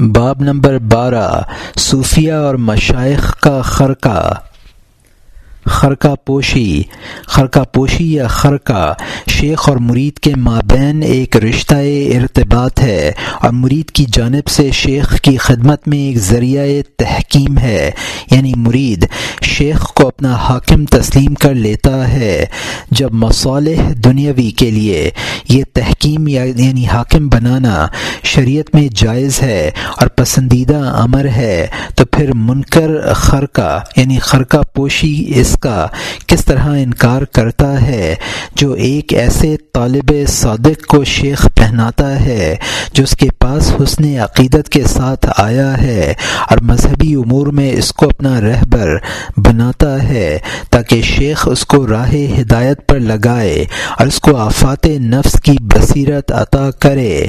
باب نمبر بارہ صوفیہ اور مشائق کا خرقہ خرقہ پوشی خرقہ پوشی یا خرقہ شیخ اور مرید کے مابین ایک رشتہ ارتباط ہے اور مرید کی جانب سے شیخ کی خدمت میں ایک ذریعہ تحکیم ہے۔ یعنی مرید شیخ کو اپنا حاکم تسلیم کر لیتا ہے۔ جب مصالح دنیاوی کے لیے یہ تحکیم یعنی حاکم بنانا شریعت میں جائز ہے اور پسندیدہ امر ہے، تو پھر منکر خرقہ یعنی خرقہ پوشی اس کا کس طرح انکار کرتا ہے، جو ایک ایسے طالب صادق کو شیخ پہناتا ہے، جو اس کے پاس حسن عقیدت کے ساتھ آیا ہے اور مذہبی امور میں اس کو اپنا رہبر بناتا ہے، تاکہ شیخ اس کو راہ ہدایت پر لگائے اور اس کو آفات نفس کی بصیرت عطا کرے۔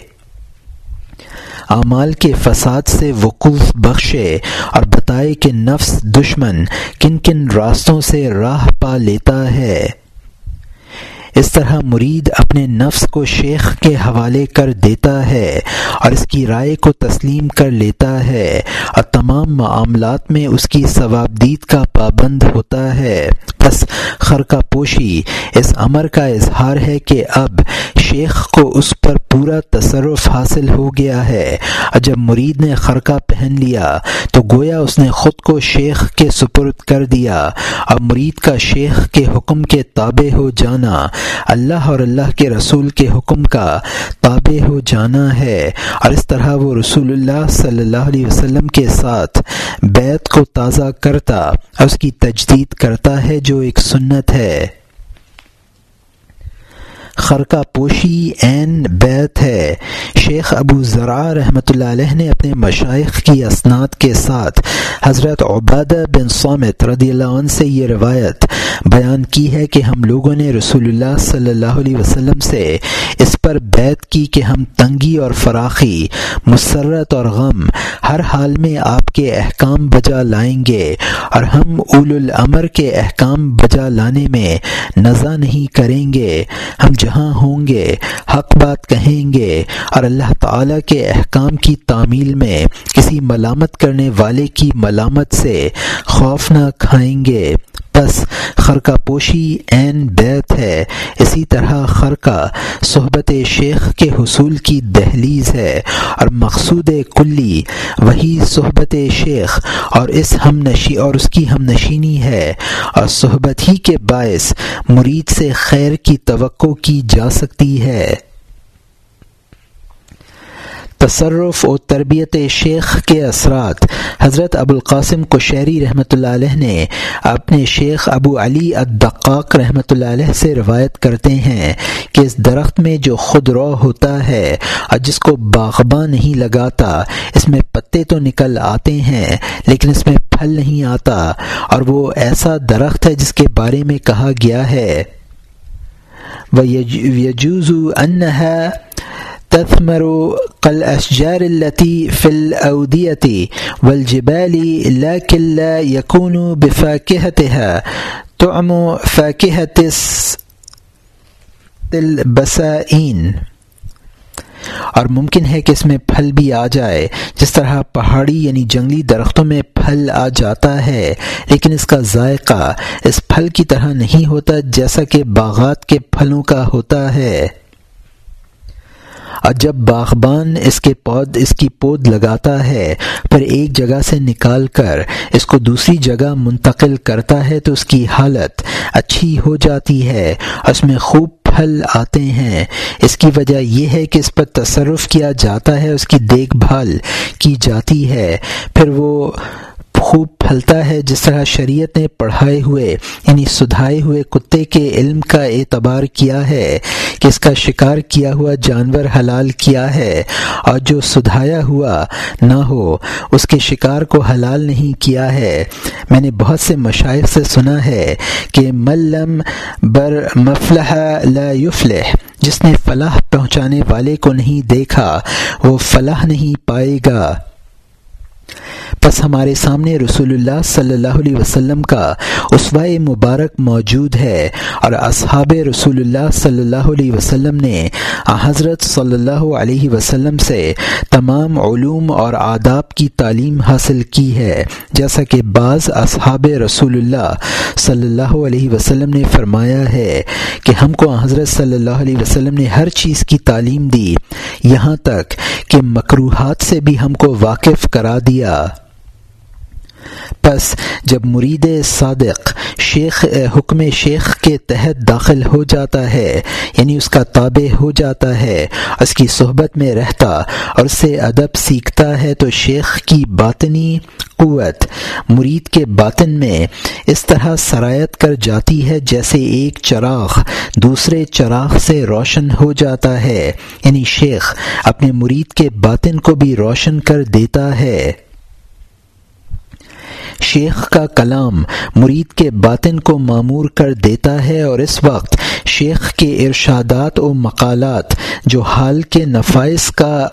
اعمال کے فساد سے وقوف بخشے اور بتائے کہ نفس دشمن کن کن راستوں سے راہ پا لیتا ہے۔ اس طرح مرید اپنے نفس کو شیخ کے حوالے کر دیتا ہے اور اس کی رائے کو تسلیم کر لیتا ہے اور تمام معاملات میں اس کی ثوابدید کا پابند ہوتا ہے۔ بس خرقہ پوشی، اس امر کا اظہار ہے کہ اب شیخ کو اس پر پورا تصرف حاصل ہو گیا ہے۔ اور جب مرید نے خرقہ پہن لیا، تو گویا اس نے خود کو شیخ کے سپرد کر دیا۔ اور مرید کا شیخ کے حکم کے تابع ہو جانا اللہ اور اللہ کے رسول کے حکم کا تابع ہو جانا ہے۔ اور اس طرح وہ رسول اللہ صلی اللہ علیہ وسلم کے ساتھ بیت کو تازہ کرتا اور اس کی تجدید کرتا ہے جو ایک سنت ہے۔ خرقہ پوشی عین بیت ہے۔ شیخ ابو ذرا رحمۃ اللہ علیہ نے اپنے مشائق کی اسناد کے ساتھ حضرت عبادہ بن سومت رضی اللہ عنہ سے یہ روایت بیان کی ہے کہ ہم لوگوں نے رسول اللہ صلی اللہ علیہ وسلم سے اس پر بیت کی کہ ہم تنگی اور فراخی، مسرت اور غم ہر حال میں آپ کے احکام بجا لائیں گے اور ہم اول العمر کے احکام بجا لانے میں نظا نہیں کریں گے۔ ہم جہاں ہوں گے، حق بات کہیں گے اور اللہ تعالی کے احکام کی تعمیل میں کسی ملامت کرنے والے کی ملامت سے خوف نہ کھائیں گے۔ بس خرقہ پوشی عین بیت ہے۔ اسی طرح خرقہ صحبت شیخ کے حصول کی دہلیز ہے اور مقصود کلی وہی صحبت شیخ اور اس ہم نشی اور اس کی ہم نشینی ہے۔ اور صحبت ہی کے باعث مرید سے خیر کی توقع کی جا سکتی ہے۔ تصرف و تربیت شیخ کے اثرات۔ حضرت ابو القاسم کو شہری رحمۃ اللہ علیہ نے اپنے شیخ ابو علی الدقاق رحمۃ اللہ علیہ سے روایت کرتے ہیں کہ اس درخت میں جو خود رو ہوتا ہے اور جس کو باغباں نہیں لگاتا، اس میں پتے تو نکل آتے ہیں، لیکن اس میں پھل نہیں آتا۔ اور وہ ایسا درخت ہے جس کے بارے میں کہا گیا ہے۔ وہ یجوز انہا تثمر قل اشجار التي في الاوديه والجبال، لكن لا يكون بفاكهتها. طعم فاكهه البسائين. اور ممکن ہے کہ اس میں پھل بھی آ جائے۔ جس طرح پہاڑی یعنی جنگلی درختوں میں پھل آ جاتا ہے، لیکن اس کا ذائقہ اس پھل کی طرح نہیں ہوتا جیسا کہ باغات کے پھلوں کا ہوتا ہے۔ اور جب باغبان اس کے پود اس کی پود لگاتا ہے، پھر ایک جگہ سے نکال کر اس کو دوسری جگہ منتقل کرتا ہے، تو اس کی حالت اچھی ہو جاتی ہے۔ اس میں خوب پھل آتے ہیں۔ اس کی وجہ یہ ہے کہ اس پر تصرف کیا جاتا ہے، اس کی دیکھ بھال کی جاتی ہے۔ پھر وہ خوب پھلتا ہے، جس طرح شریعت نے پڑھائے ہوئے یعنی سدھائے ہوئے کتے کے علم کا اعتبار کیا ہے کہ اس کا شکار کیا ہوا جانور حلال کیا ہے، اور جو سدھایا ہوا نہ ہو، اس کے شکار کو حلال نہیں کیا ہے۔ میں نے بہت سے مشاعر سے سنا ہے کہ ملم بر مفلح لا یفلح، جس نے فلاح پہنچانے والے کو نہیں دیکھا، وہ فلاح نہیں پائے گا۔ بس ہمارے سامنے رسول اللہ صلی اللہ علیہ وسلم کا اسوائے مبارک موجود ہے اور اصحاب رسول اللہ صلی اللہ علیہ وسلم نے حضرت صلی اللہ علیہ وسلم سے تمام علوم اور آداب کی تعلیم حاصل کی ہے۔ جیسا کہ بعض اصحاب رسول اللہ صلی اللہ علیہ وسلم نے فرمایا ہے کہ ہم کو حضرت صلی اللہ علیہ وسلم نے ہر چیز کی تعلیم دی، یہاں تک کہ مکروحات سے بھی ہم کو واقف کرا دیا۔ پس جب مرید صادق شیخ، حکم شیخ کے تحت داخل ہو جاتا ہے یعنی اس کا تابع ہو جاتا ہے، اس کی صحبت میں رہتا اور اسے ادب سیکھتا ہے، تو شیخ کی باطنی قوت مرید کے باطن میں اس طرح سرایت کر جاتی ہے جیسے ایک چراغ دوسرے چراغ سے روشن ہو جاتا ہے یعنی شیخ اپنے مرید کے باطن کو بھی روشن کر دیتا ہے۔ شیخ کا کلام مرید کے باطن کو معمور کر دیتا ہے اور اس وقت شیخ کے ارشادات و مقالات جو حال کے نفائس کا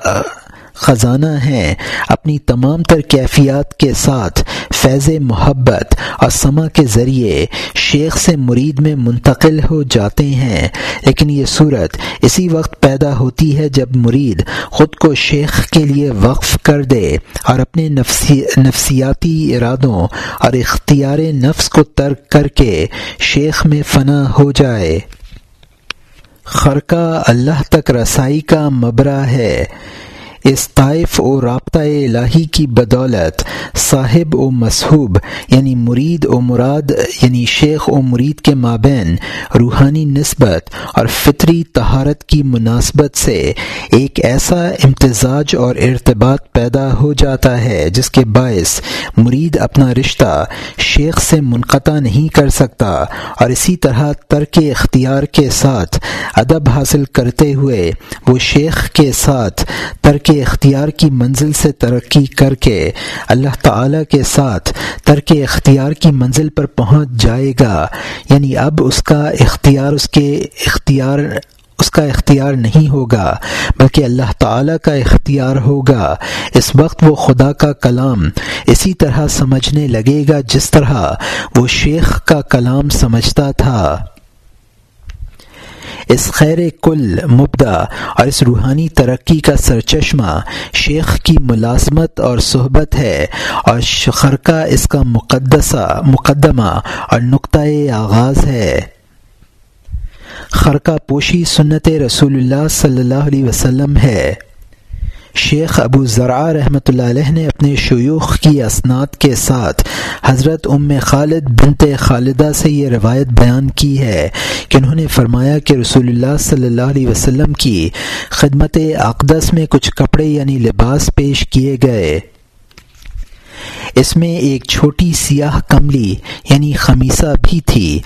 خزانہ ہیں، اپنی تمام تر کیفیات کے ساتھ فیض محبت اور سما کے ذریعے شیخ سے مرید میں منتقل ہو جاتے ہیں۔ لیکن یہ صورت اسی وقت پیدا ہوتی ہے جب مرید خود کو شیخ کے لیے وقف کر دے اور اپنے نفسی، نفسیاتی ارادوں اور اختیار نفس کو ترک کر کے شیخ میں فنا ہو جائے۔ خرقہ اللہ تک رسائی کا مبرہ ہے۔ اس طائف و رابطہ الہی کی بدولت صاحب و مصحوب یعنی مرید و مراد یعنی شیخ و مرید کے مابین، روحانی نسبت اور فطری تہارت کی مناسبت سے ایک ایسا امتزاج اور ارتباط پیدا ہو جاتا ہے جس کے باعث مرید اپنا رشتہ شیخ سے منقطع نہیں کر سکتا اور اسی طرح ترک اختیار کے ساتھ ادب حاصل کرتے ہوئے وہ شیخ کے ساتھ ترک کے اختیار کی منزل سے ترقی کر کے اللہ تعالی کے ساتھ ترک اختیار کی منزل پر پہنچ جائے گا۔ یعنی اب اس کا اختیار اس کے اختیار، اس کا اختیار نہیں ہوگا، بلکہ اللہ تعالی کا اختیار ہوگا۔ اس وقت وہ خدا کا کلام اسی طرح سمجھنے لگے گا جس طرح وہ شیخ کا کلام سمجھتا تھا۔ اس خیر کل مبدا اور اس روحانی ترقی کا سرچشمہ شیخ کی ملازمت اور صحبت ہے اور خرقہ اس کا مقدسہ، مقدمہ اور نقطۂ آغاز ہے۔ خرقہ پوشی سنت رسول اللہ صلی اللہ علیہ وسلم ہے۔ شیخ ابو ذرا رحمۃ اللہ علیہ نے اپنے شیوخ کی اسناد کے ساتھ حضرت ام خالد بنت خالدہ سے یہ روایت بیان کی ہے کہ انہوں نے فرمایا کہ رسول اللہ صلی اللہ علیہ وسلم کی خدمت اقدس میں کچھ کپڑے یعنی لباس پیش کیے گئے۔ اس میں ایک چھوٹی سیاہ کملی یعنی خمیصہ بھی تھی۔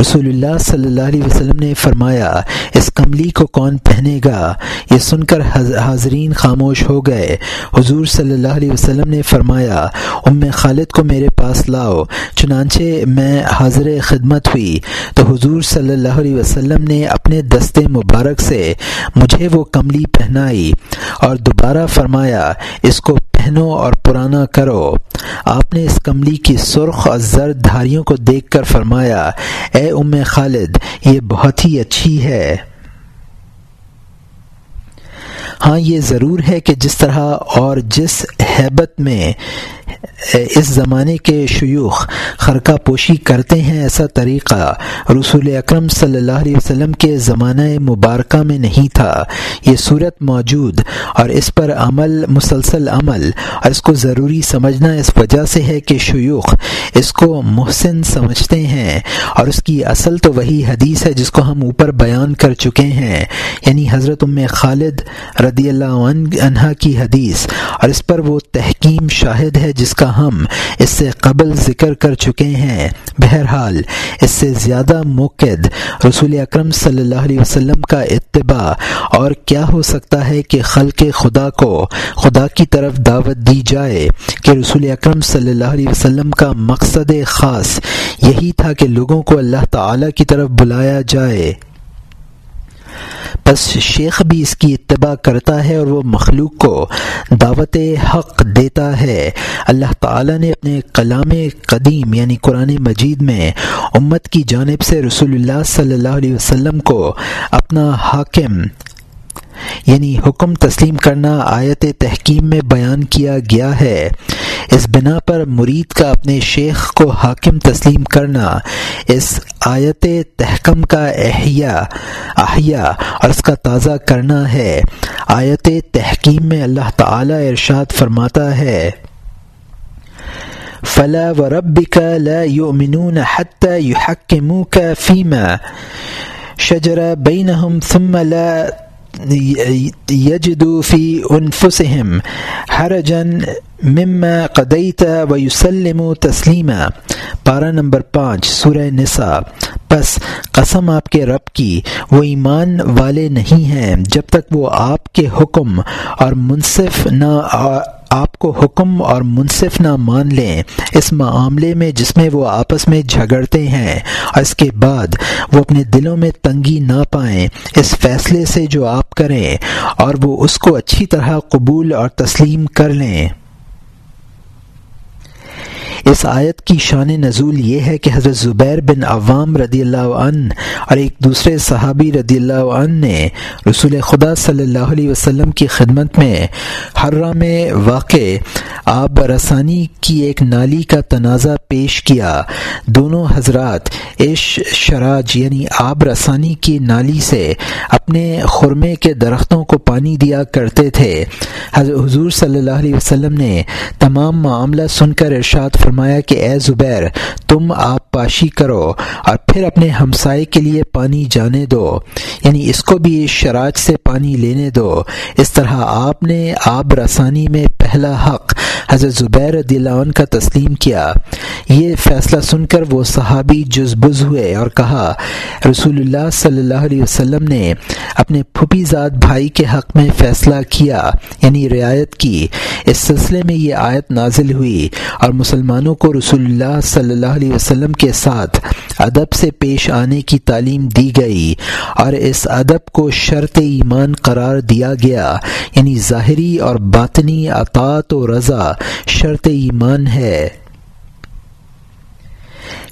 رسول اللہ صلی اللہ علیہ وسلم نے فرمایا، اس کملی کو کون پہنے گا؟ یہ سن کر حاضرین خاموش ہو گئے۔ حضور صلی اللہ علیہ وسلم نے فرمایا، ام خالد کو میرے پاس لاؤ، چنانچہ میں حاضر خدمت ہوئی۔ تو حضور صلی اللہ علیہ وسلم نے اپنے دستے مبارک سے مجھے وہ کملی پہنائی اور دوبارہ فرمایا، اس کو پہنو اور پرانا کرو۔ آپ نے اس کملی کی سرخ اور زرد دھاریوں کو دیکھ کر فرمایا، اے ام خالد، یہ بہت ہی اچھی ہے۔ ہاں یہ ضرور ہے کہ جس طرح اور جس حیبت میں اس زمانے کے شیوخ خرقہ پوشی کرتے ہیں، ایسا طریقہ رسول اکرم صلی اللہ علیہ وسلم کے زمانہ مبارکہ میں نہیں تھا۔ یہ صورت موجود اور اس پر عمل، مسلسل عمل، اور اس کو ضروری سمجھنا اس وجہ سے ہے کہ شیوخ اس کو محسن سمجھتے ہیں، اور اس کی اصل تو وہی حدیث ہے جس کو ہم اوپر بیان کر چکے ہیں۔ یعنی حضرت ام خالد رضی اللہ عنہ کی حدیث، اور اس پر وہ تحکیم شاہد ہے جس کا ہم اس سے قبل ذکر کر چکے ہیں۔ بہرحال، اس سے زیادہ موقع رسول اکرم صلی اللہ علیہ وسلم کا اتباع، اور کیا ہو سکتا ہے کہ خلق خدا کو خدا کی طرف دعوت دی جائے کہ رسول اکرم صلی اللہ علیہ وسلم کا مقصد خاص یہی تھا کہ لوگوں کو اللہ تعالی کی طرف بلایا جائے۔ پس شیخ بھی اس کی اتباع کرتا ہے اور وہ مخلوق کو دعوت حق دیتا ہے۔ اللہ تعالیٰ نے اپنے کلام قدیم یعنی قرآن مجید میں امت کی جانب سے رسول اللہ صلی اللہ علیہ وسلم کو اپنا حاکم یعنی حکم تسلیم کرنا آیت تحکیم میں بیان کیا گیا ہے۔ اس بنا پر مرید کا اپنے شیخ کو حاکم تسلیم کرنا، اس آیت تحکم کا احیاء احیاء اور اس کا تازہ کرنا ہے۔ آیت تحکیم میں اللہ تعالی ارشاد فرماتا ہے۔ فلا و رب کا لمنون حت منہ کا فیمہ شجر بینہم ثم لا یجدو في أنفسهم حرجا مما قدیت و یسلم تسلیمہ پارہ نمبر پانچ، سورہ نساء. پس قسم آپ کے رب کی، وہ ایمان والے نہیں ہیں، جب تک وہ آپ کے حکم اور منصف نہ آپ کو حکم اور منصف نہ مان لیں اس معاملے میں جس میں وہ آپس میں جھگڑتے ہیں اور اس کے بعد وہ اپنے دلوں میں تنگی نہ پائیں، اس فیصلے سے جو آپ کریں اور وہ اس کو اچھی طرح قبول اور تسلیم کر لیں۔ اس آیت کی شان نزول یہ ہے کہ حضرت زبیر بن عوام رضی اللہ عنہ اور ایک دوسرے صحابی رضی اللہ عنہ نے رسول خدا صلی اللہ علیہ وسلم کی خدمت میں حرہ میں واقع آب رسانی کی ایک نالی کا تنازع پیش کیا۔ دونوں حضرات عش شراج یعنی آب رسانی کی نالی سے اپنے خرمے کے درختوں کو پانی دیا کرتے تھے۔ حضور صلی اللہ علیہ وسلم نے تمام معاملہ سن کر ارشاد فرمایا کہ اے زبیر، تم آپ پاشی کرو اور پھر اپنے ہمسائے کے لیے پانی جانے دو یعنی اس کو بھی شراج سے پانی لینے دو۔ اس طرح آپ نے آب رسانی میں پہلا حق حضرت زبیر رضی اللہ عنہ کا تسلیم کیا۔ یہ فیصلہ سن کر وہ صحابی جزبز ہوئے اور کہا، رسول اللہ صلی اللہ علیہ وسلم نے اپنے پھپھی ذات بھائی کے حق میں فیصلہ کیا یعنی رعایت کی۔ اس سلسلے میں یہ آیت نازل ہوئی اور مسلمانوں کو رسول اللہ صلی اللہ علیہ وسلم کے ساتھ ادب سے پیش آنے کی تعلیم دی گئی اور اس ادب کو شرط ایمان قرار دیا گیا یعنی ظاہری اور باطنی اطاعت و رضا شرط ایمان ہے۔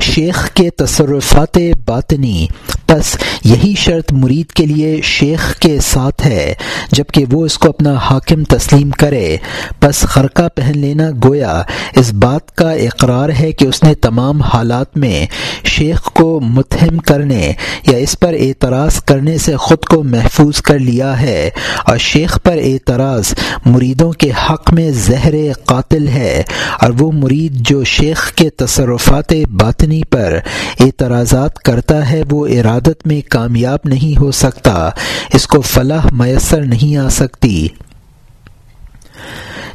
شیخ کے تصرفات باطنی بس یہی شرط مرید کے لیے شیخ کے ساتھ ہے جبکہ وہ اس کو اپنا حاکم تسلیم کرے۔ بس خرقہ پہن لینا گویا اس بات کا اقرار ہے کہ اس نے تمام حالات میں شیخ کو متہم کرنے یا اس پر اعتراض کرنے سے خود کو محفوظ کر لیا ہے۔ اور شیخ پر اعتراض مریدوں کے حق میں زہر قاتل ہے۔ اور وہ مرید جو شیخ کے تصرفات باطنی پر اعتراضات کرتا ہے، وہ سعادت میں کامیاب نہیں ہو سکتا اس کو فلاح میسر نہیں آ سکتی۔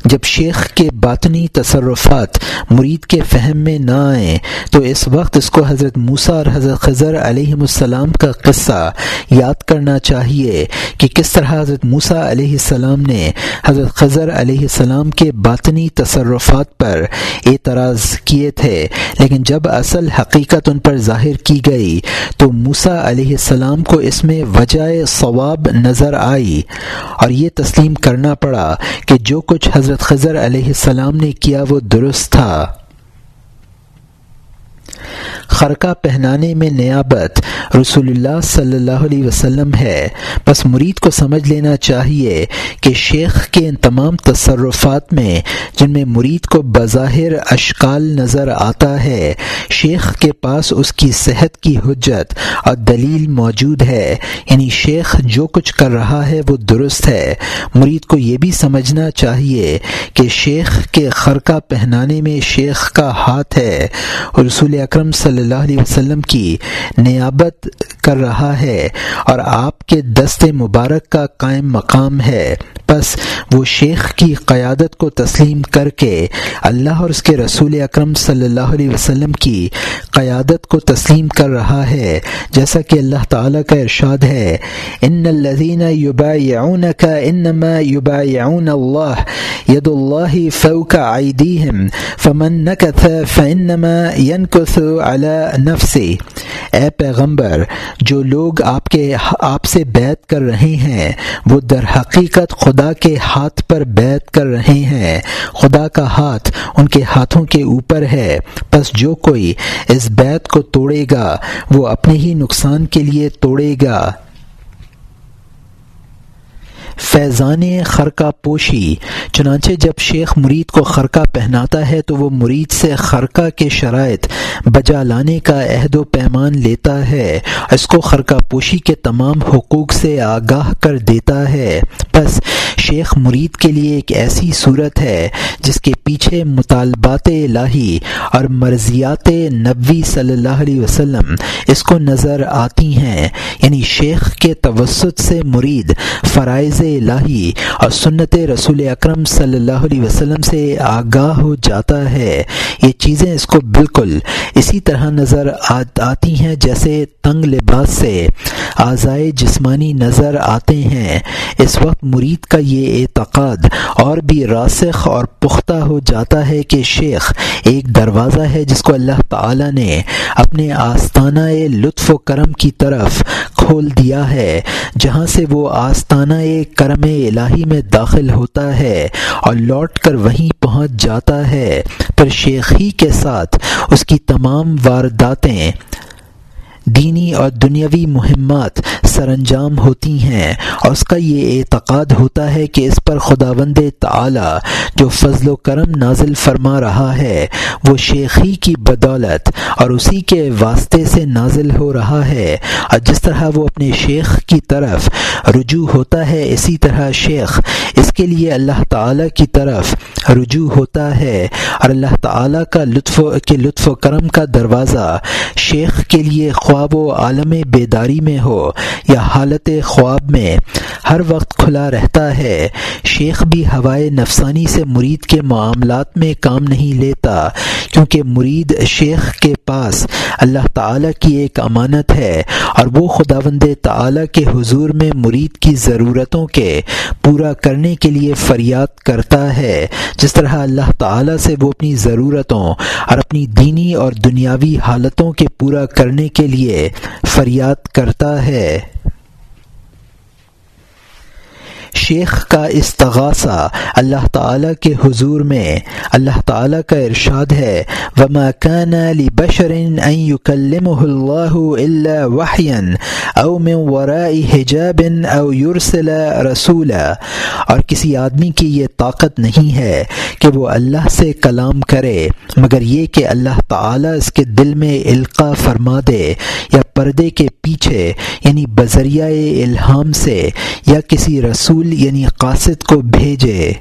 جب شیخ کے باطنی تصرفات مرید کے فہم میں نہ آئیں، تو اس وقت اس کو حضرت موسا اور حضرت خضر علیہ السلام کا قصہ یاد کرنا چاہیے کہ کس طرح حضرت موسا علیہ السلام نے حضرت خضر علیہ السلام کے باطنی تصرفات پر اعتراض کیے تھے۔ لیکن جب اصل حقیقت ان پر ظاہر کی گئی، تو موسا علیہ السلام کو اس میں وجہ ثواب نظر آئی اور یہ تسلیم کرنا پڑا کہ جو کچھ حضرت خضر علیہ السلام نے کیا وہ درست تھا۔ خرقہ پہنانے میں نیابت رسول اللہ صلی اللہ علیہ وسلم ہے۔ بس مرید کو سمجھ لینا چاہیے کہ شیخ کے ان تمام تصرفات میں جن میں مرید کو بظاہر اشکال نظر آتا ہے، شیخ کے پاس اس کی صحت کی حجت اور دلیل موجود ہے۔ یعنی شیخ جو کچھ کر رہا ہے وہ درست ہے۔ مرید کو یہ بھی سمجھنا چاہیے کہ شیخ کے خرقہ پہنانے میں شیخ کا ہاتھ ہے۔ رسول اکرم صلی صلی اللہ علیہ وسلم کی نیابت کر رہا ہے اور آپ کے دست مبارک کا قائم مقام ہے۔ بس وہ شیخ کی قیادت کو تسلیم کر کے اللہ اور اس کے رسول اکرم صلی اللہ علیہ وسلم کی قیادت کو تسلیم کر رہا ہے۔ جیسا کہ اللہ تعالیٰ کا ارشاد ہے، ان الذين يبايعونك انما يبايعون الله يد الله فوق ايديهم فمن نكث فانما ينكث على نفسه اے پیغمبر جو لوگ آپ کے آپ سے بیت کر رہے ہیں، وہ در حقیقت خدا کے ہاتھ پر بیت کر رہے ہیں۔ خدا کا ہاتھ ان کے ہاتھوں کے اوپر ہے۔ بس جو کوئی اس بیت کو توڑے گا، وہ اپنے ہی نقصان کے لیے توڑے گا۔ فیضان خرقہ پوشی، چنانچہ جب شیخ مرید کو خرقہ پہناتا ہے تو وہ مرید سے خرقہ کے شرائط بجا لانے کا عہد و پیمان لیتا ہے، اس کو خرقہ پوشی کے تمام حقوق سے آگاہ کر دیتا ہے۔ بس شیخ مرید کے لیے ایک ایسی صورت ہے جس کے پیچھے مطالبات الہی اور مرضیات نبوی صلی اللہ علیہ وسلم اس کو نظر آتی ہیں۔ یعنی شیخ کے توسط سے مرید فرائض الہی اور سنت رسول اکرم صلی اللہ علیہ وسلم سے آگاہ ہو جاتا ہے۔ یہ چیزیں اس کو بالکل اسی طرح نظر آتی ہیں جیسے تنگ لباس سے آزائے جسمانی نظر آتے ہیں۔ اس وقت مرید کا یہ اعتقاد اور بھی راسخ اور پختہ ہو جاتا ہے کہ شیخ ایک دروازہ ہے جس کو اللہ تعالی نے اپنے آستانہ لطف و کرم کی طرف کھول دیا ہے۔ جہاں سے وہ آستانہ کرم الہی میں داخل ہوتا ہے اور لوٹ کر وہیں پہنچ جاتا ہے۔ پھر شیخی کے ساتھ اس کی تمام وارداتیں دینی اور دنیاوی مہمات سر انجام ہوتی ہیں۔ اور اس کا یہ اعتقاد ہوتا ہے کہ اس پر خدا بند تعلیٰ جو فضل و کرم نازل فرما رہا ہے، وہ شیخی کی بدولت اور اسی کے واسطے سے نازل ہو رہا ہے۔ اور جس طرح وہ اپنے شیخ کی طرف رجوع ہوتا ہے، اسی طرح شیخ اس کے لیے اللہ تعالیٰ کی طرف رجوع ہوتا ہے۔ اور اللہ تعالیٰ کا لطف کے لطف و کرم کا دروازہ شیخ کے لیے خواب و عالم بیداری میں ہو۔ یا حالت خواب میں ہر وقت کھلا رہتا ہے۔ شیخ بھی ہوائے نفسانی سے مرید کے معاملات میں کام نہیں لیتا، کیونکہ مرید شیخ کے پاس اللہ تعالیٰ کی ایک امانت ہے اور وہ خدا بند تعلیٰ کے حضور میں مرید کی ضرورتوں کے پورا کرنے کے لیے فریاد کرتا ہے۔ جس طرح اللہ تعالیٰ سے وہ اپنی ضرورتوں اور اپنی دینی اور دنیاوی حالتوں کے پورا کرنے کے لیے فریاد کرتا ہے۔ شیخ کا استغاثہ اللہ تعالیٰ کے حضور میں اللہ تعالیٰ کا ارشاد ہے، وما كان لبشر ان يكلمه الله الا وحيا او من وراء حجاب او يرسل رسولا۔ اور کسی آدمی کی یہ طاقت نہیں ہے کہ وہ اللہ سے کلام کرے، مگر یہ کہ اللہ تعالیٰ اس کے دل میں القاع فرما دے یا پردے کے پیچھے یعنی بذریعہ الہام سے یا کسی رسول یعنی قاصد کو بھیجے۔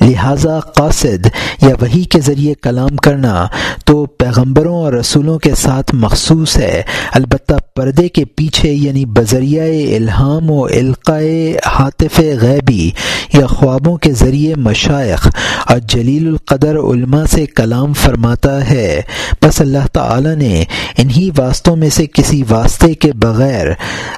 لہذا قاصد یا وہی کے ذریعے کلام کرنا تو پیغمبروں اور رسولوں کے ساتھ مخصوص ہے۔ البتہ پردے کے پیچھے یعنی بذریعہ الہام و القائے حاطف غیبی یا خوابوں کے ذریعے مشائق اور جلیل القدر علماء سے کلام فرماتا ہے۔ بس اللہ تعالی نے انہی واسطوں میں سے کسی واسطے کے بغیر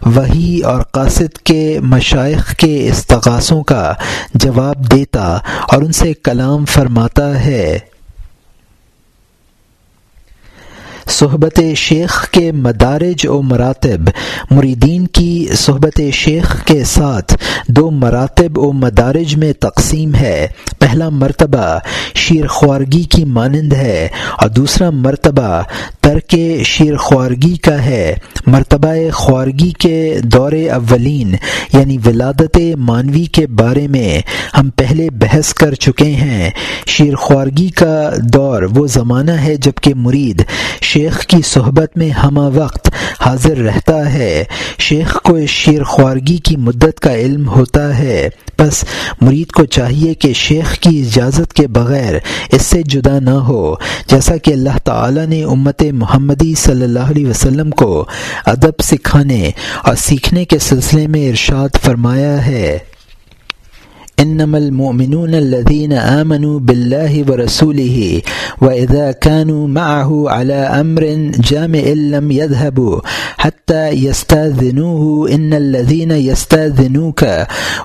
وہی اور قاصد کے مشائق کے استغاثوں کا جواب دیتا اور ان سے کلام فرماتا ہے۔ صحبت شیخ کے مدارج و مراتب، مریدین کی صحبت شیخ کے ساتھ دو مراتب و مدارج میں تقسیم ہے۔ پہلا مرتبہ شیر خوارگی کی مانند ہے اور دوسرا مرتبہ ترک شیر خوارگی کا ہے۔ مرتبہ خوارگی کے دور اولین یعنی ولادت مانوی کے بارے میں ہم پہلے بحث کر چکے ہیں۔ شیر خوارگی کا دور وہ زمانہ ہے جبکہ مرید شیخ کی صحبت میں ہمہ وقت حاضر رہتا ہے۔ شیخ کو اس شیر خوارگی کی مدت کا علم ہوتا ہے۔ بس مرید کو چاہیے کہ شیخ کی اجازت کے بغیر اس سے جدا نہ ہو۔ جیسا کہ اللہ تعالی نے امت محمدی صلی اللہ علیہ وسلم کو ادب سکھانے اور سیکھنے کے سلسلے میں ارشاد فرمایا ہے۔ انما المؤمنون الذين آمنوا بالله ورسوله واذا كانوا معه على امر جامع لم يذهبوا حتى يستاذنوه ان الذين يستاذنوك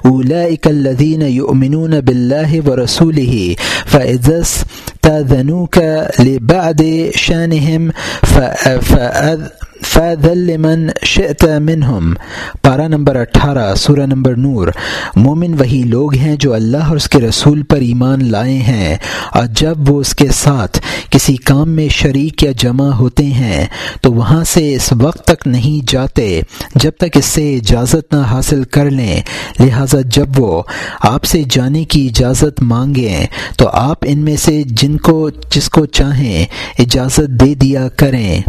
اولئك الذين يؤمنون بالله ورسوله فاذا استاذنوك لبعد شانهم فأذ فیضلمن شعت منہم پارہ نمبر اٹھارہ، سورہ نمبر نور۔ مومن وہی لوگ ہیں جو اللہ اور اس کے رسول پر ایمان لائے ہیں۔ اور جب وہ اس کے ساتھ کسی کام میں شریک یا جمع ہوتے ہیں، تو وہاں سے اس وقت تک نہیں جاتے جب تک اس سے اجازت نہ حاصل کر لیں۔ لہٰذا جب وہ آپ سے جانے کی اجازت مانگیں، تو آپ ان میں سے جن کو، جس کو چاہیں اجازت دے دیا کریں۔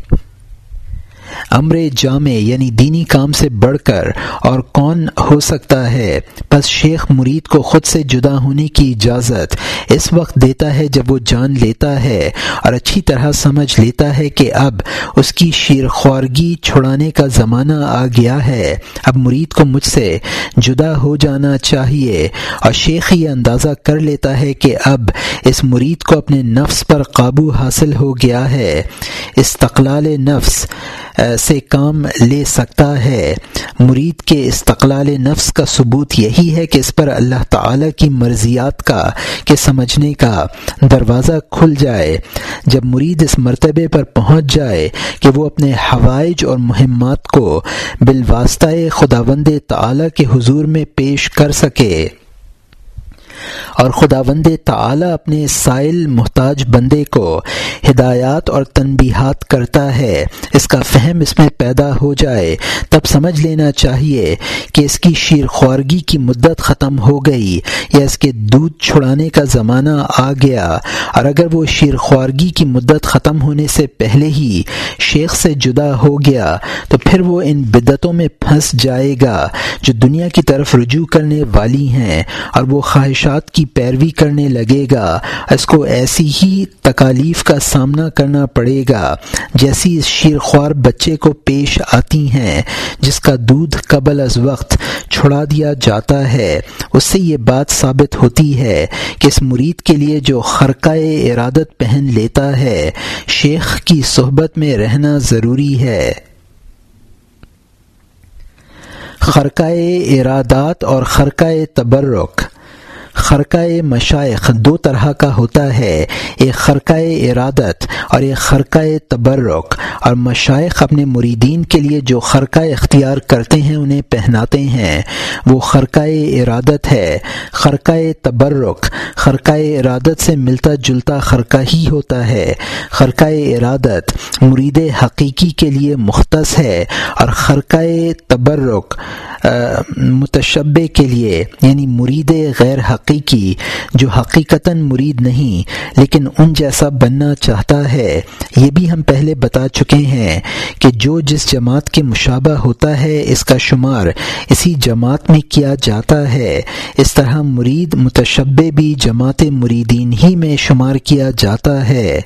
امر جامع یعنی دینی کام سے بڑھ کر اور کون ہو سکتا ہے؟ بس شیخ مرید کو خود سے جدا ہونے کی اجازت اس وقت دیتا ہے جب وہ جان لیتا ہے اور اچھی طرح سمجھ لیتا ہے کہ اب اس کی شیر خوارگی چھڑانے کا زمانہ آ گیا ہے۔ اب مرید کو مجھ سے جدا ہو جانا چاہیے اور شیخ یہ اندازہ کر لیتا ہے کہ اب اس مرید کو اپنے نفس پر قابو حاصل ہو گیا ہے۔ استقلال نفس سے کام لے سکتا ہے۔ مرید کے استقلال نفس کا ثبوت یہی ہے کہ اس پر اللہ تعالی کی مرضیات کا کہ سمجھنے کا دروازہ کھل جائے۔ جب مرید اس مرتبے پر پہنچ جائے کہ وہ اپنے حوائج اور مہمات کو بالواسطہ خدا وند تعالی کے حضور میں پیش کر سکے۔ اور خدا وند تعلیٰ اپنے سائل محتاج بندے کو ہدایات اور تنبیہات کرتا ہے۔ اس کا فہم اس میں پیدا ہو جائے۔ تب سمجھ لینا چاہیے کہ اس کی شیر خوارگی کی مدت ختم ہو گئی یا اس کے دودھ چھڑانے کا زمانہ آ گیا۔ اور اگر وہ شیر خوارگی کی مدت ختم ہونے سے پہلے ہی شیخ سے جدا ہو گیا، تو پھر وہ ان بدتوں میں پھنس جائے گا جو دنیا کی طرف رجوع کرنے والی ہیں۔ اور وہ خواہشات کی پیروی کرنے لگے گا۔ اس کو ایسی ہی تکالیف کا سامنا کرنا پڑے گا جیسی اس شیر خوار بچے کو پیش آتی ہیں، جس کا دودھ قبل از وقت چھڑا دیا جاتا ہے۔ اس سے یہ بات ثابت ہوتی ہے کہ اس مرید کے لیے جو خرقۂ ارادت پہن لیتا ہے، شیخ کی صحبت میں رہنا ضروری ہے۔ خرقۂ ارادات اور خرقۂ تبرک۔ خرقۂ مشائق دو طرح کا ہوتا ہے، ایک خرقۂ ارادت اور ایک خرقۂ تبرک۔ اور مشائق اپنے مریدین کے لیے جو خرقہ اختیار کرتے ہیں، انہیں پہناتے ہیں۔ وہ خرقۂ ارادت ہے، خرقۂ تبرک۔ خرقۂ ارادت سے ملتا جلتا خرقہ ہی ہوتا ہے۔ خرقۂ ارادت مرید حقیقی کے لیے مختص ہے اور خرقۂ تبرک متشبے کے لیے یعنی مرید غیر حقیقی جو حقیقتا مرید نہیں، لیکن ان جیسا بننا چاہتا ہے۔ یہ بھی ہم پہلے بتا چکے ہیں کہ جو جس جماعت کے مشابہ ہوتا ہے، اس کا شمار اسی جماعت میں کیا جاتا ہے۔ اس طرح مرید متشبے بھی جماعت مریدین ہی میں شمار کیا جاتا ہے۔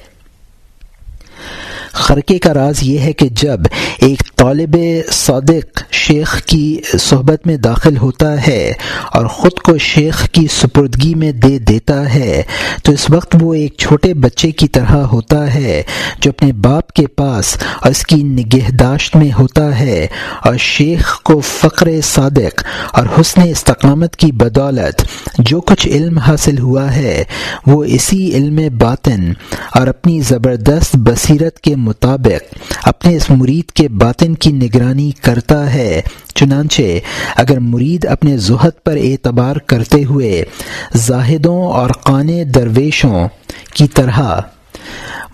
خرقے کا راز یہ ہے کہ جب ایک طالب صادق شیخ کی صحبت میں داخل ہوتا ہے اور خود کو شیخ کی سپردگی میں دے دیتا ہے، تو اس وقت وہ ایک چھوٹے بچے کی طرح ہوتا ہے جو اپنے باپ کے پاس اور اس کی نگہداشت میں ہوتا ہے اور شیخ کو فقر صادق اور حسن استقامت کی بدولت جو کچھ علم حاصل ہوا ہے، وہ اسی علم باطن اور اپنی زبردست بصیرت کے مطابق اپنے اس مرید کے باطن کی نگرانی کرتا ہے۔ چنانچہ اگر مرید اپنے زہد پر اعتبار کرتے ہوئے زاہدوں اور قانے درویشوں کی طرح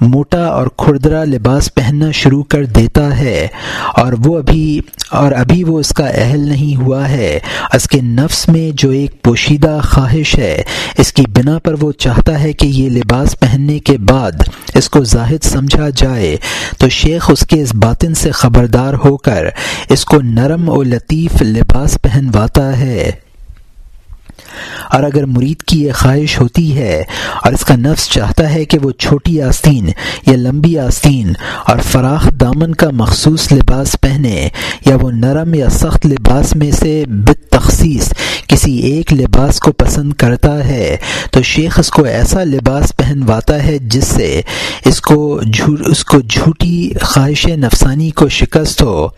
موٹا اور کھردرا لباس پہننا شروع کر دیتا ہے اور وہ ابھی اور ابھی وہ اس کا اہل نہیں ہوا ہے۔ اس کے نفس میں جو ایک پوشیدہ خواہش ہے، اس کی بنا پر وہ چاہتا ہے کہ یہ لباس پہننے کے بعد اس کو زاہد سمجھا جائے۔ تو شیخ اس کے اس باطن سے خبردار ہو کر اس کو نرم و لطیف لباس پہنواتا ہے۔ اور اگر مرید کی یہ خواہش ہوتی ہے اور اس کا نفس چاہتا ہے کہ وہ چھوٹی آستین یا لمبی آستین اور فراخ دامن کا مخصوص لباس پہنے یا وہ نرم یا سخت لباس میں سے بت تخصیص کسی ایک لباس کو پسند کرتا ہے، تو شیخ اس کو ایسا لباس پہنواتا ہے جس سے اس کو اس کو جھوٹی خواہش نفسانی کو شکست ہو۔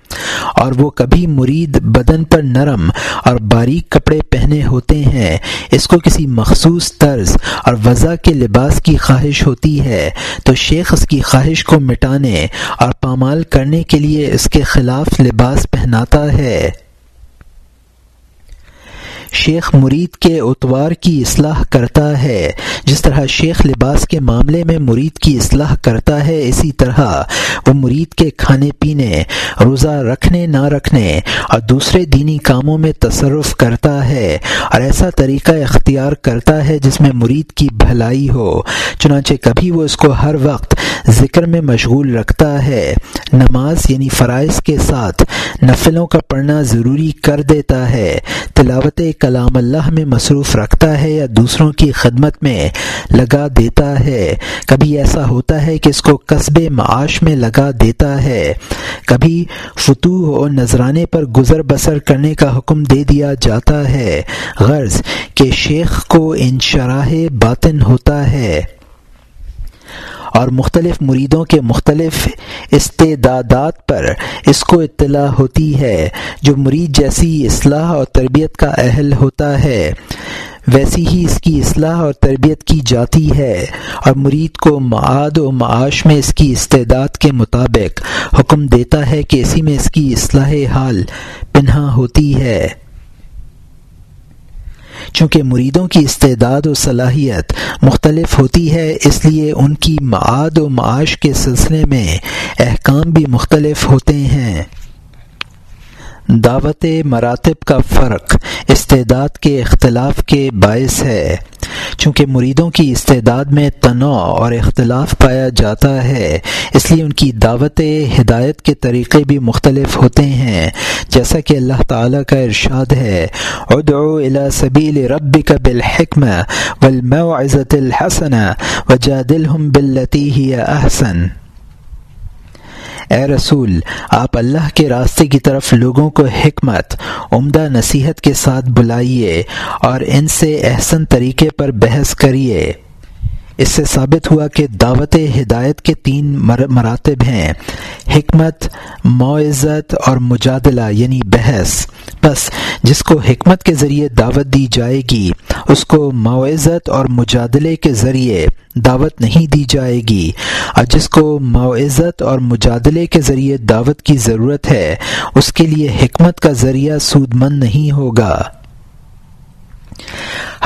اور وہ کبھی مرید بدن پر نرم اور باریک کپڑے پہنے ہوتے ہیں۔ اس کو کسی مخصوص طرز اور وضع کے لباس کی خواہش ہوتی ہے۔ تو شیخ اس کی خواہش کو مٹانے اور پامال کرنے کے لیے اس کے خلاف لباس پہناتا ہے۔ شیخ مرید کے اتوار کی اصلاح کرتا ہے۔ جس طرح شیخ لباس کے معاملے میں مرید کی اصلاح کرتا ہے، اسی طرح وہ مرید کے کھانے پینے، روزہ رکھنے، نہ رکھنے اور دوسرے دینی کاموں میں تصرف کرتا ہے اور ایسا طریقہ اختیار کرتا ہے جس میں مرید کی بھلائی ہو۔ چنانچہ کبھی وہ اس کو ہر وقت ذکر میں مشغول رکھتا ہے۔ نماز یعنی فرائض کے ساتھ نفلوں کا پڑھنا ضروری کر دیتا ہے۔ تلاوت کلام اللہ میں مصروف رکھتا ہے یا دوسروں کی خدمت میں لگا دیتا ہے؟ کبھی ایسا ہوتا ہے کہ اس کو قصب معاش میں لگا دیتا ہے؟ کبھی فتوح اور نذرانے پر گزر بسر کرنے کا حکم دے دیا جاتا ہے۔ غرض کہ شیخ کو انشراہ باطن ہوتا ہے۔ اور مختلف مریدوں کے مختلف استعدادات پر اس کو اطلاع ہوتی ہے۔ جو مرید جیسی اصلاح اور تربیت کا اہل ہوتا ہے، ویسی ہی اس کی اصلاح اور تربیت کی جاتی ہے۔ اور مرید کو معاد و معاش میں اس کی استعداد کے مطابق حکم دیتا ہے کہ اسی میں اس کی اصلاح حال پنہا ہوتی ہے۔ چونکہ مریدوں کی استعداد و صلاحیت مختلف ہوتی ہے، اس لیے ان کی معاد و معاش کے سلسلے میں احکام بھی مختلف ہوتے ہیں۔ دعوت مراتب کا فرق استعداد کے اختلاف کے باعث ہے۔ چونکہ مریدوں کی استعداد میں تنوع اور اختلاف پایا جاتا ہے، اس لیے ان کی دعوت ہدایت کے طریقے بھی مختلف ہوتے ہیں۔ جیسا کہ اللہ تعالیٰ کا ارشاد ہے، ادعو الى سبیل ربک بالحکم والموعظت الحسن وجادلہم باللتی ہی احسن۔ اے رسول، آپ اللہ کے راستے کی طرف لوگوں کو حکمت، عمدہ نصیحت کے ساتھ بلائیے اور ان سے احسن طریقے پر بحث کریے۔ اس سے ثابت ہوا کہ دعوت ہدایت کے تین مراتب ہیں حکمت، معزت اور مجادلہ یعنی بحث۔ بس، جس کو حکمت کے ذریعے دعوت دی جائے گی، اس کو معزت اور مجادلے کے ذریعے دعوت نہیں دی جائے گی۔ اور جس کو معزت اور مجادلے کے ذریعے دعوت کی ضرورت ہے، اس کے لیے حکمت کا ذریعہ سود مند نہیں ہوگا۔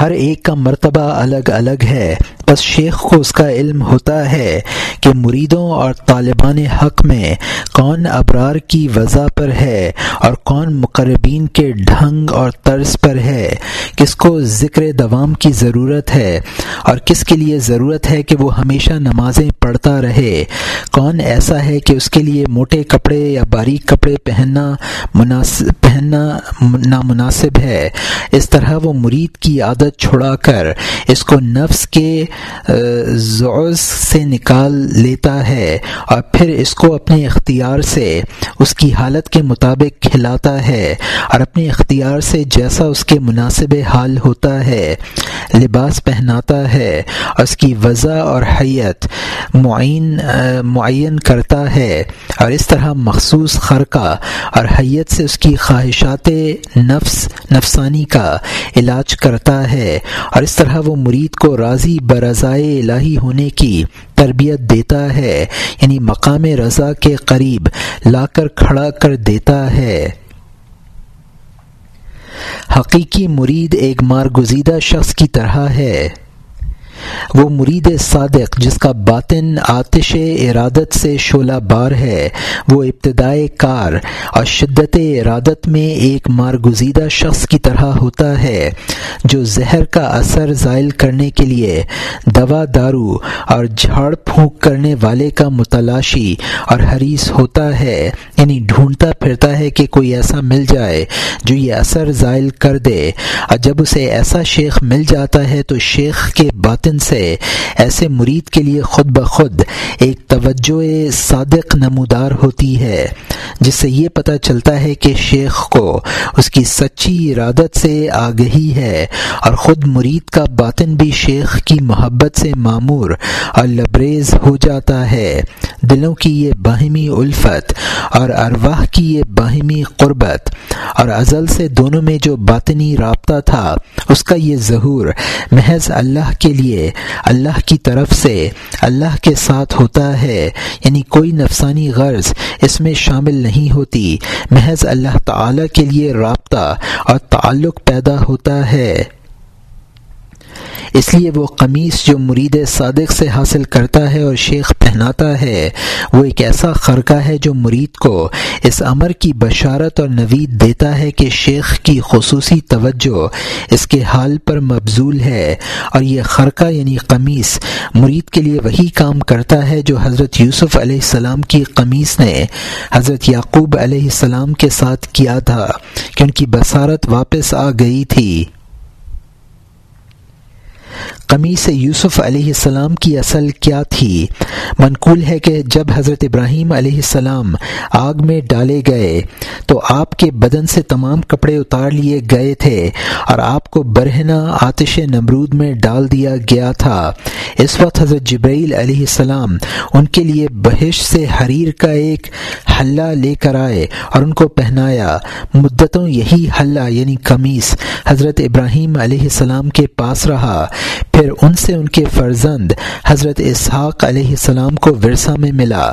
ہر ایک کا مرتبہ الگ الگ ہے۔ بس شیخ کو اس کا علم ہوتا ہے کہ مریدوں اور طالبان حق میں کون ابرار کی وضع پر ہے اور کون مقربین کے ڈھنگ اور طرز پر ہے، کس کو ذکر دوام کی ضرورت ہے اور کس کے لیے ضرورت ہے کہ وہ ہمیشہ نمازیں پڑھتا رہے۔ کون ایسا ہے کہ اس کے لیے موٹے کپڑے یا باریک کپڑے پہننا مناسب، پہننا نامناسب ہے۔ اس طرح وہ مرید کی عادت چھڑا کر اس کو نفس کے زعز سے نکال لیتا ہے اور پھر اس کو اپنے اختیار سے اس کی حالت کے مطابق کھلاتا ہے اور اپنے اختیار سے جیسا اس کے مناسب حال ہوتا ہے، لباس پہناتا ہے اور اس کی وضع اور حیت معین معین کرتا ہے اور اس طرح مخصوص خرقہ اور حیت سے اس کی خواہشات نفس، نفسانی کا علاج کرتا ہے اور اس طرح وہ مرید کو راضی بر رضائے الہی ہونے کی تربیت دیتا ہے یعنی مقام رضا کے قریب لا کر کھڑا کر دیتا ہے۔ حقیقی مرید ایک مارگزیدہ شخص کی طرح ہے۔ وہ مرید صادق جس کا باطن آتش ارادت سے شعلہ بار ہے، وہ ابتدائے کار اور شدت ارادت میں ایک مارگزیدہ شخص کی طرح ہوتا ہے، جو زہر کا اثر زائل کرنے کے لیے دوا دارو اور جھاڑ پھونک کرنے والے کا متلاشی اور حریث ہوتا ہے۔ یعنی ڈھونڈتا پھرتا ہے کہ کوئی ایسا مل جائے جو یہ اثر زائل کر دے۔ اور جب اسے ایسا شیخ مل جاتا ہے تو شیخ کے باطن سے سے ایسے مرید کے لیے خود بخود ایک توجہ صادق نمودار ہوتی ہے، جس سے یہ پتہ چلتا ہے کہ شیخ کو اس کی سچی ارادت سے آگہی ہے اور خود مرید کا باطن بھی شیخ کی محبت سے معمور اور لبریز ہو جاتا ہے۔ دلوں کی یہ باہمی الفت اور ارواح کی یہ باہمی قربت اور ازل سے دونوں میں جو باطنی رابطہ تھا، اس کا یہ ظہور محض اللہ کے لیے اللہ کی طرف سے اللہ کے ساتھ ہوتا ہے یعنی کوئی نفسانی غرض اس میں شامل نہیں ہوتی۔ محض اللہ تعالی کے لیے رابطہ اور تعلق پیدا ہوتا ہے۔ اس لیے وہ قمیص جو مرید صادق سے حاصل کرتا ہے اور شیخ پہناتا ہے، وہ ایک ایسا خرقہ ہے جو مرید کو اس امر کی بشارت اور نوید دیتا ہے کہ شیخ کی خصوصی توجہ اس کے حال پر مبزول ہے۔ اور یہ خرقہ یعنی قمیص مرید کے لیے وہی کام کرتا ہے جو حضرت یوسف علیہ السلام کی قمیص نے حضرت یعقوب علیہ السلام کے ساتھ کیا تھا، کہ ان کی بصارت واپس آ گئی تھی۔ قمیص یوسف علیہ السلام کی اصل کیا تھی؟ منقول ہے کہ جب حضرت ابراہیم علیہ السلام آگ میں ڈالے گئے، تو آپ کے بدن سے تمام کپڑے اتار لیے گئے تھے اور آپ کو برہنا آتش نمرود میں ڈال دیا گیا تھا۔ اس وقت حضرت جبرائیل علیہ السلام ان کے لیے بحش سے حریر کا ایک حلہ لے کر آئے اور ان کو پہنایا۔ مدتوں یہی حلہ یعنی قمیص، حضرت ابراہیم علیہ السلام کے پاس رہا۔ پھر ان سے ان کے فرزند حضرت اسحاق علیہ السلام کو ورثہ میں ملا۔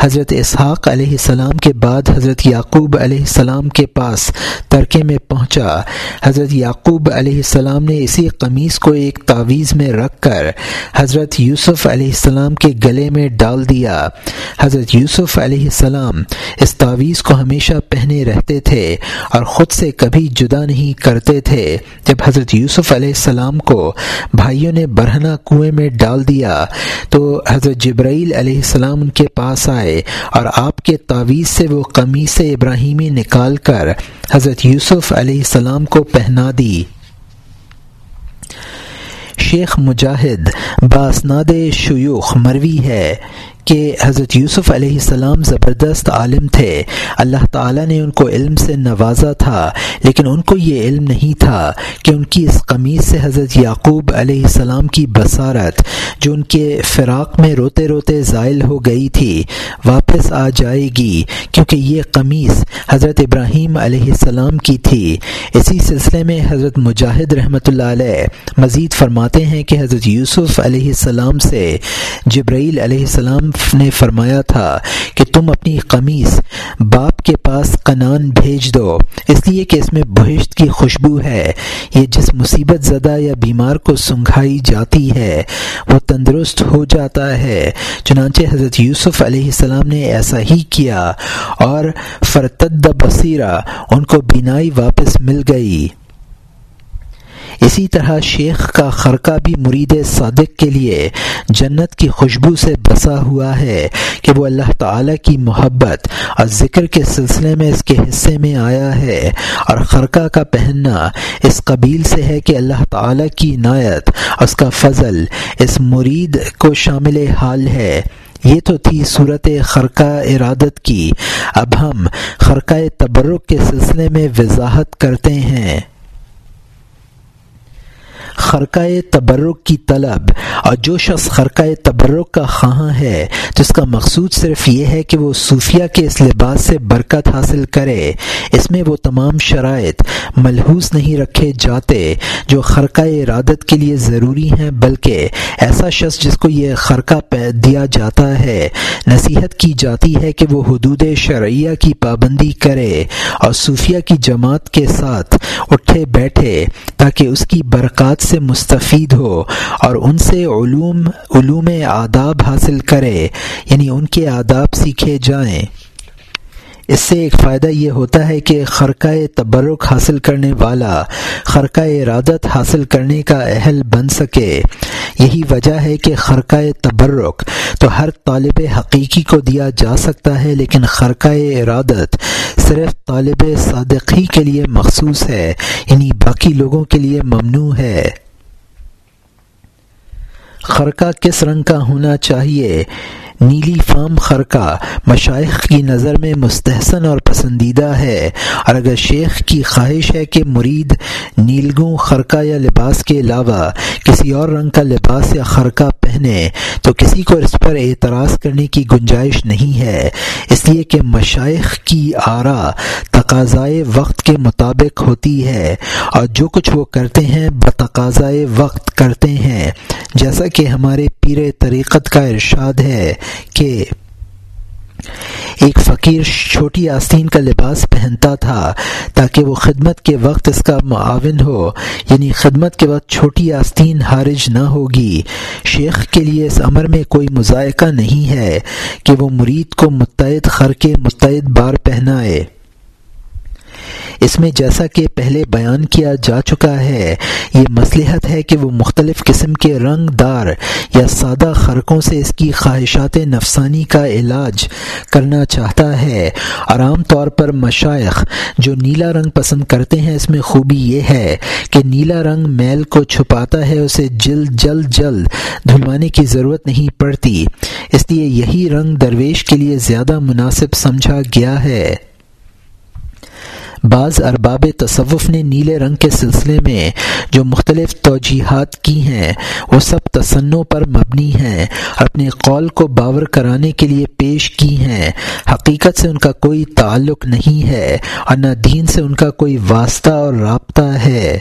حضرت اسحاق علیہ السلام کے بعد حضرت یعقوب علیہ السلام کے پاس ترکے میں پہنچا۔ حضرت یعقوب علیہ السلام نے اسی قمیص کو ایک تعویذ میں رکھ کر حضرت یوسف علیہ السلام کے گلے میں ڈال دیا۔ حضرت یوسف علیہ السلام اس تعویذ کو ہمیشہ پہنے رہتے تھے اور خود سے کبھی جدا نہیں کرتے تھے۔ جب حضرت یوسف علیہ السلام کو بھائی بھائیوں نے برہنا کنویں میں ڈال دیا تو حضرت جبرائیل علیہ السلام ان کے پاس آئے اور آپ کے تعویذ سے وہ قمیص ابراہیمی نکال کر حضرت یوسف علیہ السلام کو پہنا دی۔ شیخ مجاہد باسناد شیوخ مروی ہے۔ کہ حضرت یوسف علیہ السلام زبردست عالم تھے۔ اللہ تعالیٰ نے ان کو علم سے نوازا تھا، لیکن ان کو یہ علم نہیں تھا کہ ان کی اس قمیص سے حضرت یعقوب علیہ السلام کی بصارت، جو ان کے فراق میں روتے روتے زائل ہو گئی تھی، واپس آ جائے گی، کیونکہ یہ قمیص حضرت ابراہیم علیہ السلام کی تھی۔ اسی سلسلے میں حضرت مجاہد رحمۃ اللہ علیہ مزید فرماتے ہیں کہ حضرت یوسف علیہ السلام سے جبرائیل علیہ السلام نے فرمایا تھا کہ تم اپنی قمیص باپ کے پاس قنان بھیج دو۔ اس لیے کہ اس میں بہشت کی خوشبو ہے۔ یہ جس مصیبت زدہ یا بیمار کو سنگھائی جاتی ہے، وہ تندرست ہو جاتا ہے۔ چنانچہ حضرت یوسف علیہ السلام نے ایسا ہی کیا اور فرتد بصیرہ ان کو بینائی واپس مل گئی۔ اسی طرح شیخ کا خرقہ بھی مرید صادق کے لیے جنت کی خوشبو سے بسا ہوا ہے کہ وہ اللہ تعالی کی محبت اور ذکر کے سلسلے میں اس کے حصے میں آیا ہے اور خرقہ کا پہننا اس قبیل سے ہے کہ اللہ تعالی کی عنایت اس کا فضل اس مرید کو شامل حال ہے۔ یہ تو تھی صورت خرقہ ارادت کی۔ اب ہم خرقہ تبرک کے سلسلے میں وضاحت کرتے ہیں۔ خرقہ تبرک کی طلب۔ اور جو شخص خرقہ تبرک کا خواہاں ہے جس کا مقصود صرف یہ ہے کہ وہ صوفیہ کے اس لباس سے برکت حاصل کرے۔ اس میں وہ تمام شرائط ملحوظ نہیں رکھے جاتے، جو خرقہ ارادت کے لیے ضروری ہیں، بلکہ ایسا شخص جس کو یہ خرقہ دیا جاتا ہے۔ نصیحت کی جاتی ہے کہ وہ حدود شرعیہ کی پابندی کرے اور صوفیہ کی جماعت کے ساتھ اٹھے بیٹھے، تاکہ اس کی برکات سے مستفید ہو اور ان سے علوم علوم آداب حاصل کرے یعنی ان کے آداب سیکھے جائیں۔ اس سے ایک فائدہ یہ ہوتا ہے کہ خرقہ تبرک حاصل کرنے والا، خرقہ ارادت حاصل کرنے کا اہل بن سکے۔ یہی وجہ ہے کہ خرقہ تبرک تو ہر طالب حقیقی کو دیا جا سکتا ہے، لیکن خرقہ ارادت صرف طالب صادقی کے لیے مخصوص ہے یعنی باقی لوگوں کے لیے ممنوع ہے۔ خرقہ کس رنگ کا ہونا چاہیے؟ نیلی فام خرقہ مشائق کی نظر میں مستحسن اور پسندیدہ ہے۔ اور اگر شیخ کی خواہش ہے کہ مرید نیلگوں خرقہ یا لباس کے علاوہ کسی اور رنگ کا لباس یا خرقہ پہنے تو کسی کو اس پر اعتراض کرنے کی گنجائش نہیں ہے۔ اس لیے کہ مشائق کی آرا تقاضائے وقت کے مطابق ہوتی ہے اور جو کچھ وہ کرتے ہیں بتقاضائے وقت کرتے ہیں۔ جیسا کہ ہمارے پیر طریقت کا ارشاد ہے کہ ایک فقیر چھوٹی آستین کا لباس پہنتا تھا تاکہ وہ خدمت کے وقت اس کا معاون ہو یعنی خدمت کے وقت چھوٹی آستین حارج نہ ہوگی۔ شیخ کے لیے اس عمر میں کوئی مذائقہ نہیں ہے کہ وہ مرید کو متعد خر کے متعد بار پہنائے۔ اس میں جیسا کہ پہلے بیان کیا جا چکا ہے، یہ مصلحت ہے کہ وہ مختلف قسم کے رنگ دار یا سادہ خرقوں سے اس کی خواہشات نفسانی کا علاج کرنا چاہتا ہے۔ اور عام طور پر مشائق جو نیلا رنگ پسند کرتے ہیں، اس میں خوبی یہ ہے کہ نیلا رنگ میل کو چھپاتا ہے، اسے جلد جلد جلد دھلوانے کی ضرورت نہیں پڑتی۔ اس لیے یہی رنگ درویش کے لیے زیادہ مناسب سمجھا گیا ہے۔ بعض ارباب تصوف نے نیلے رنگ کے سلسلے میں جو مختلف توجیحات کی ہیں، وہ سب تصنوں پر مبنی ہیں، اپنے قول کو باور کرانے کے لیے پیش کی ہیں۔ حقیقت سے ان کا کوئی تعلق نہیں ہے اور نہ دین سے ان کا کوئی واسطہ اور رابطہ ہے۔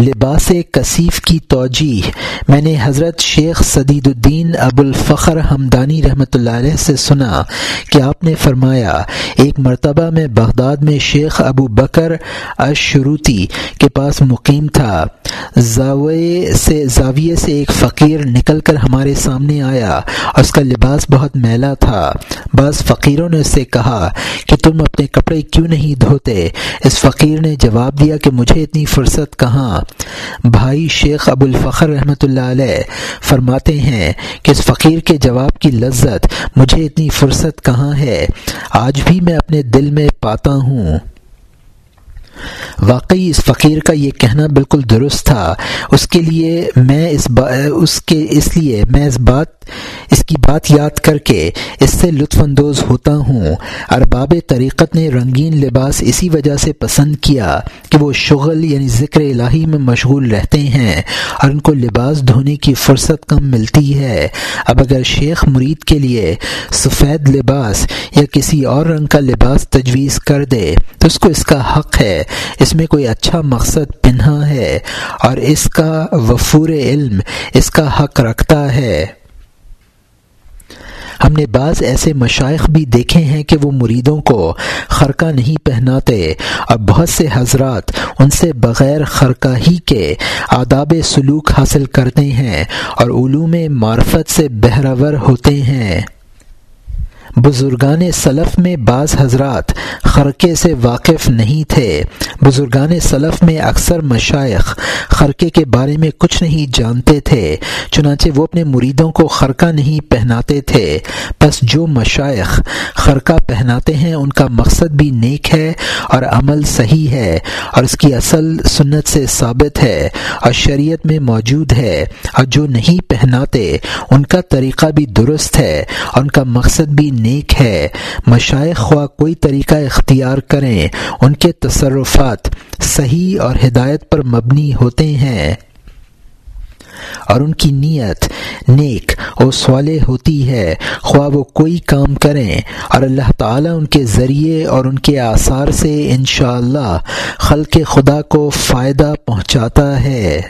لباس کثیف کی توجہ میں نے حضرت شیخ صدید الدین ابو الفخر حمدانی رحمۃ اللہ علیہ سے سنا کہ آپ نے فرمایا، ایک مرتبہ میں بغداد میں شیخ ابو بکر اشروتی کے پاس مقیم تھا۔ زاویے سے زاویے سے ایک فقیر نکل کر ہمارے سامنے آیا اور اس کا لباس بہت میلا تھا۔ بعض فقیروں نے اس سے کہا کہ تم اپنے کپڑے کیوں نہیں دھوتے؟ اس فقیر نے جواب دیا کہ مجھے اتنی فرصت کہاں؟ بھائی شیخ ابو الفخر رحمۃ اللہ علیہ فرماتے ہیں کہ اس فقیر کے جواب کی لذت مجھے اتنی فرصت کہاں ہے؟ آج بھی میں اپنے دل میں پاتا ہوں۔ واقعی اس فقیر کا یہ کہنا بالکل درست تھا۔ اس کے لیے میں اس با، اس کے، اس لیے میں اس بات، اس کی بات یاد کر کے اس سے لطف اندوز ہوتا ہوں۔ ارباب طریقت نے رنگین لباس اسی وجہ سے پسند کیا کہ وہ شغل یعنی ذکر الہی میں مشغول رہتے ہیں اور ان کو لباس دھونے کی فرصت کم ملتی ہے۔ اب اگر شیخ مرید کے لیے سفید لباس یا کسی اور رنگ کا لباس تجویز کر دے تو اس کو اس کا حق ہے۔ اس میں کوئی اچھا مقصد پنہا ہے اور اس کا وفور علم، اس کا حق رکھتا ہے۔ ہم نے بعض ایسے مشائق بھی دیکھے ہیں کہ وہ مریدوں کو خرقہ نہیں پہناتے اور بہت سے حضرات ان سے بغیر خرقہ ہی کے آداب سلوک حاصل کرتے ہیں اور علوم معرفت سے بہرور ہوتے ہیں۔ بزرگان صلف میں بعض حضرات خرقے سے واقف نہیں تھے۔ بزرگان صلف میں اکثر مشائق خرقے کے بارے میں کچھ نہیں جانتے تھے، چنانچہ وہ اپنے مریدوں کو خرقہ نہیں پہناتے تھے۔ بس جو مشائق خرقہ پہناتے ہیں، ان کا مقصد بھی نیک ہے اور عمل صحیح ہے اور اس کی اصل سنت سے ثابت ہے اور شریعت میں موجود ہے۔ اور جو نہیں پہناتے، ان کا طریقہ بھی درست ہے اور ان کا مقصد بھی نیک ہے۔ مشائق خواہ کوئی طریقہ اختیار کریں، ان کے تصرفات صحیح اور ہدایت پر مبنی ہوتے ہیں۔ اور ان کی نیت نیک اور صالح ہوتی ہے۔ خواہ وہ کوئی کام کریں، اور اللہ تعالیٰ ان کے ذریعے اور ان کے آثار سے انشاءاللہ اللہ خلق خدا کو فائدہ پہنچاتا ہے۔